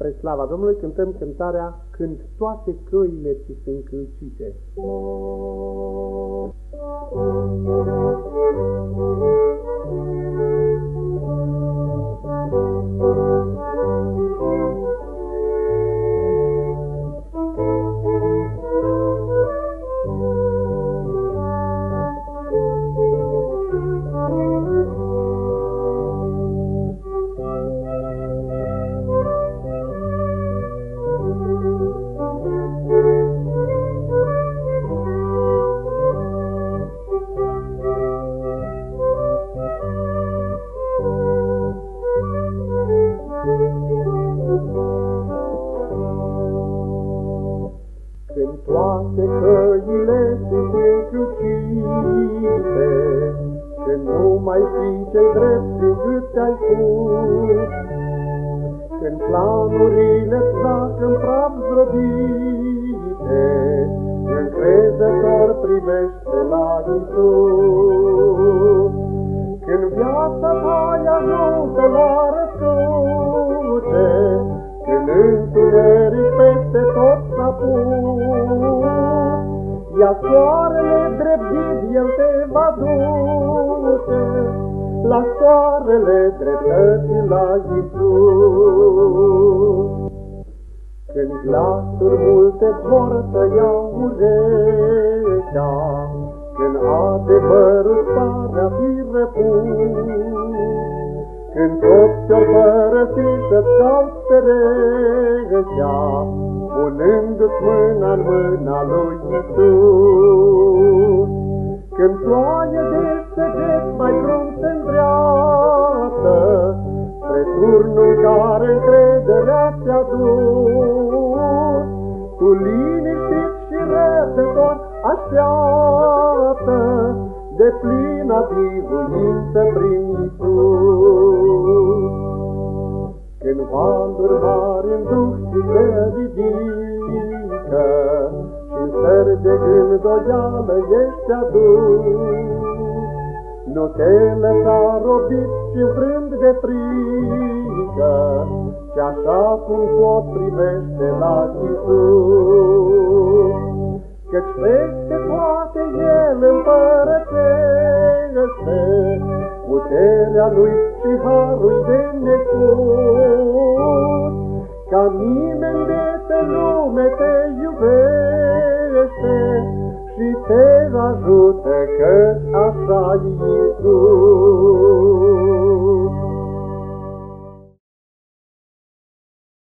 Spre slava Domnului cântăm cântarea Când toate căile ți sunt câlcite. Toate căile sunt încrucite, Când nu mai știi ce-i drept și cât te-ai pus, Când planurile-ți zac în praf zdrobite, Încrezător privește la Iisus. Ia soarele drept ghid, el te va duce, La soarele dreptății la Iisus. Când glasuri multe vor tăia urechea, Când adevărul pare a fi repus, Când toți te-or părăsi să-ți cauți perechea, Punându-ți mâna în mâna lui Iisus. Când ploaie de săget mai crunt se îndreaptă, Spre turnul care încrederea ți-a dus, Tu liniștit și răbdător așteaptă, De plină biruință prin Iisus. Când valuri mari în duh și se ridică, Și-n stări de gând doială ești adus, nu te lăsa robit și înfrânt de frică, Și așa cum pot privește la Iisus. Căci peste toate El împărățește, Puterea Lui și harul de nespus, Ca nimeni ajută că așa Iisus.